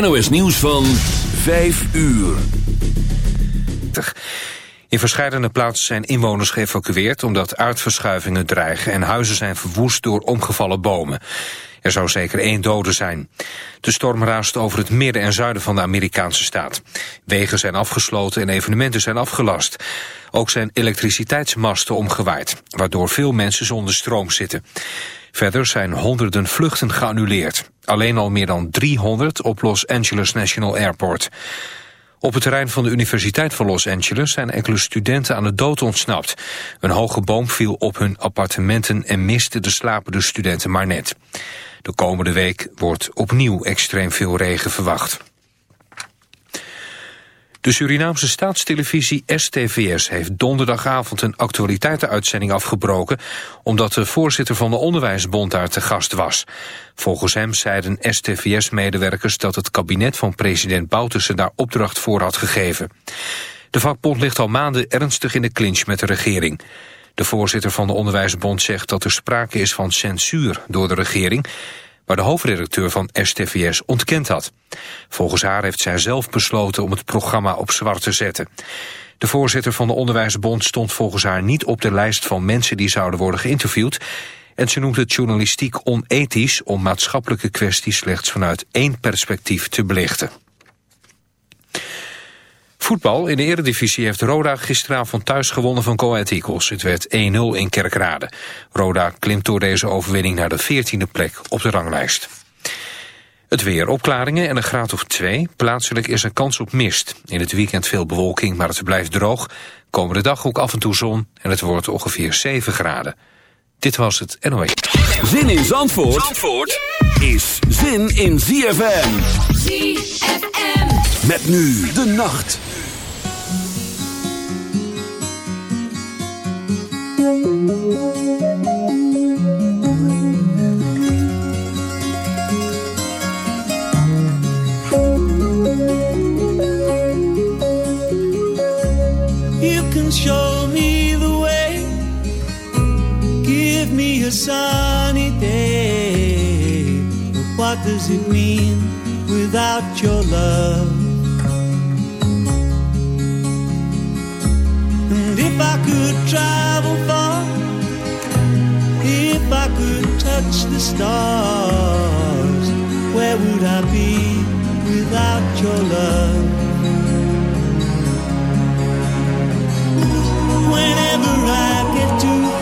NOS Nieuws van 5 uur. In verschillende plaatsen zijn inwoners geëvacueerd... omdat aardverschuivingen dreigen en huizen zijn verwoest door omgevallen bomen. Er zou zeker één dode zijn. De storm raast over het midden en zuiden van de Amerikaanse staat. Wegen zijn afgesloten en evenementen zijn afgelast. Ook zijn elektriciteitsmasten omgewaaid... waardoor veel mensen zonder stroom zitten. Verder zijn honderden vluchten geannuleerd. Alleen al meer dan 300 op Los Angeles National Airport. Op het terrein van de Universiteit van Los Angeles zijn enkele studenten aan de dood ontsnapt. Een hoge boom viel op hun appartementen en miste de slapende studenten maar net. De komende week wordt opnieuw extreem veel regen verwacht. De Surinaamse staatstelevisie STVS heeft donderdagavond een actualiteitenuitzending afgebroken omdat de voorzitter van de Onderwijsbond daar te gast was. Volgens hem zeiden STVS-medewerkers dat het kabinet van president Bouterse daar opdracht voor had gegeven. De vakbond ligt al maanden ernstig in de clinch met de regering. De voorzitter van de Onderwijsbond zegt dat er sprake is van censuur door de regering waar de hoofdredacteur van STVS ontkend had. Volgens haar heeft zij zelf besloten om het programma op zwart te zetten. De voorzitter van de Onderwijsbond stond volgens haar niet op de lijst van mensen die zouden worden geïnterviewd en ze noemt het journalistiek onethisch om maatschappelijke kwesties slechts vanuit één perspectief te belichten. Voetbal in de eredivisie heeft Roda gisteravond thuis gewonnen van Go Eagles. Het werd 1-0 in Kerkrade. Roda klimt door deze overwinning naar de 14e plek op de ranglijst. Het weer opklaringen en een graad of 2. Plaatselijk is er kans op mist. In het weekend veel bewolking, maar het blijft droog. Komende dag ook af en toe zon en het wordt ongeveer 7 graden. Dit was het NOS. Zin in Zandvoort, Zandvoort is zin in ZFM. ZFM. Met nu de nacht. Does it mean without your love? I could travel far, if I could touch the stars, where would I be without your love? Whenever I get to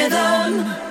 rhythm.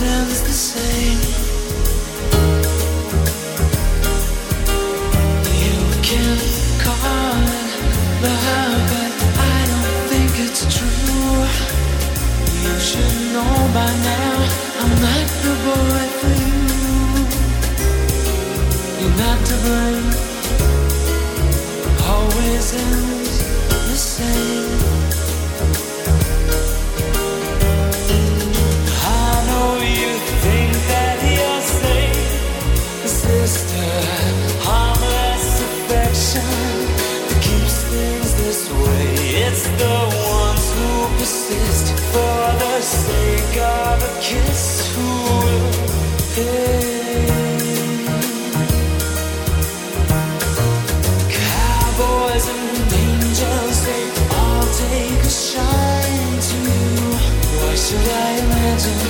the same. You can call it love, but I don't think it's true. You should know by now I'm not the boy for you. You're not to blame. Always ends the same. should I imagine?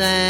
sand.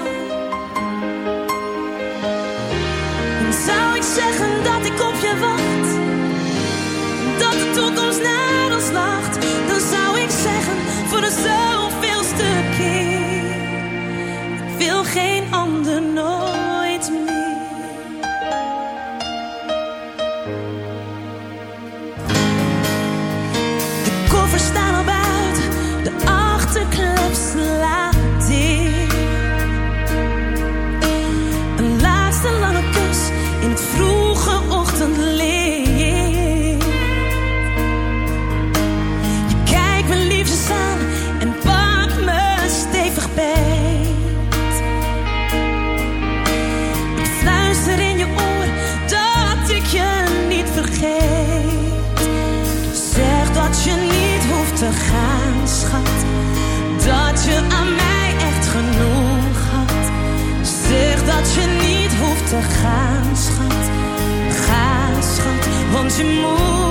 Một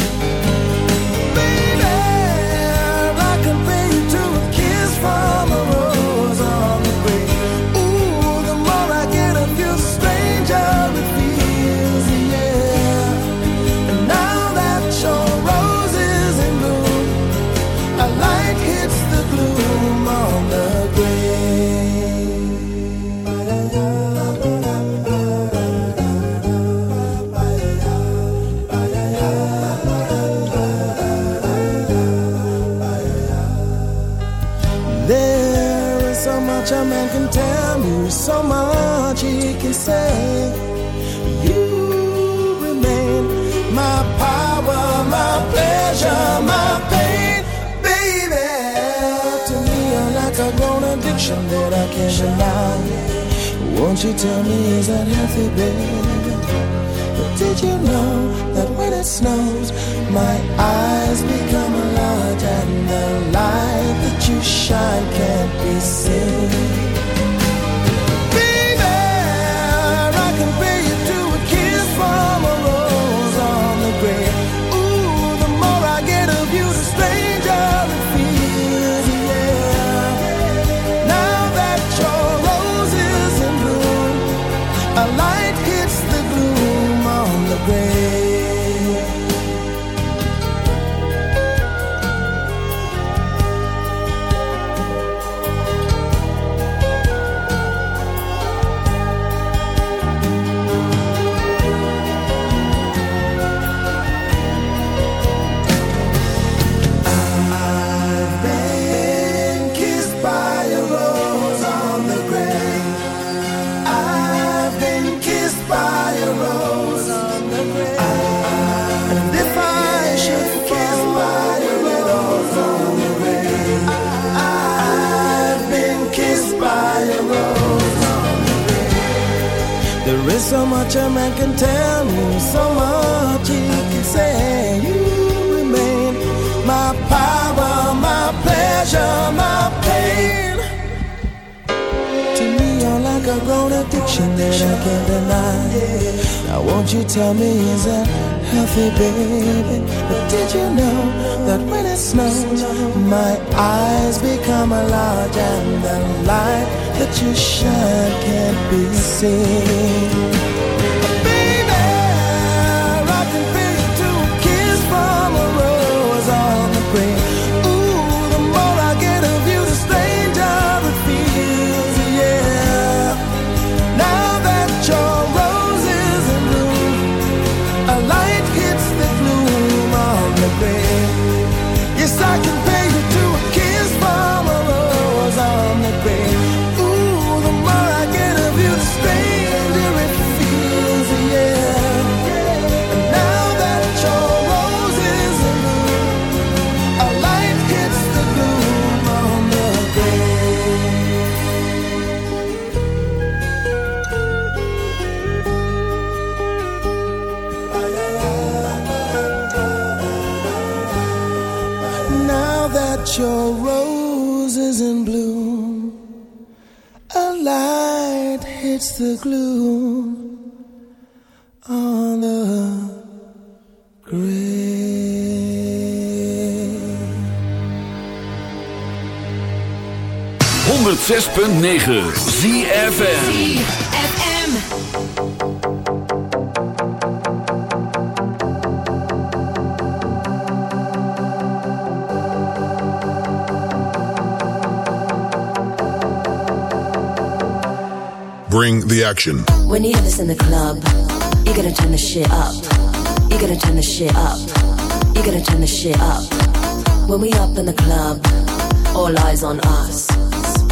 you tell me is that babe? But did you know that when it snows, my eyes become a lot and the light that you shine can't be seen? good. 106.9 ZFM. Bring the action. When you have this in the club, you gotta turn the shit up. You gotta turn the shit up. You gotta turn the shit up. When we up in the club, all eyes on us.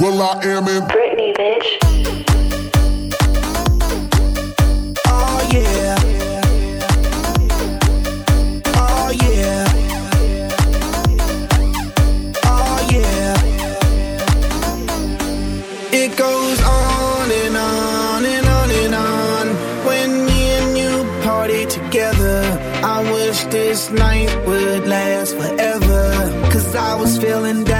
will.i.am in Britney, bitch. Oh yeah. Oh yeah. Oh yeah. It goes on and on and on and on. When me and you party together, I wish this night would last forever. Cause I was feeling down,